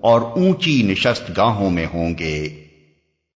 اور اونچی نشست گاہوں میں ہوں گے۔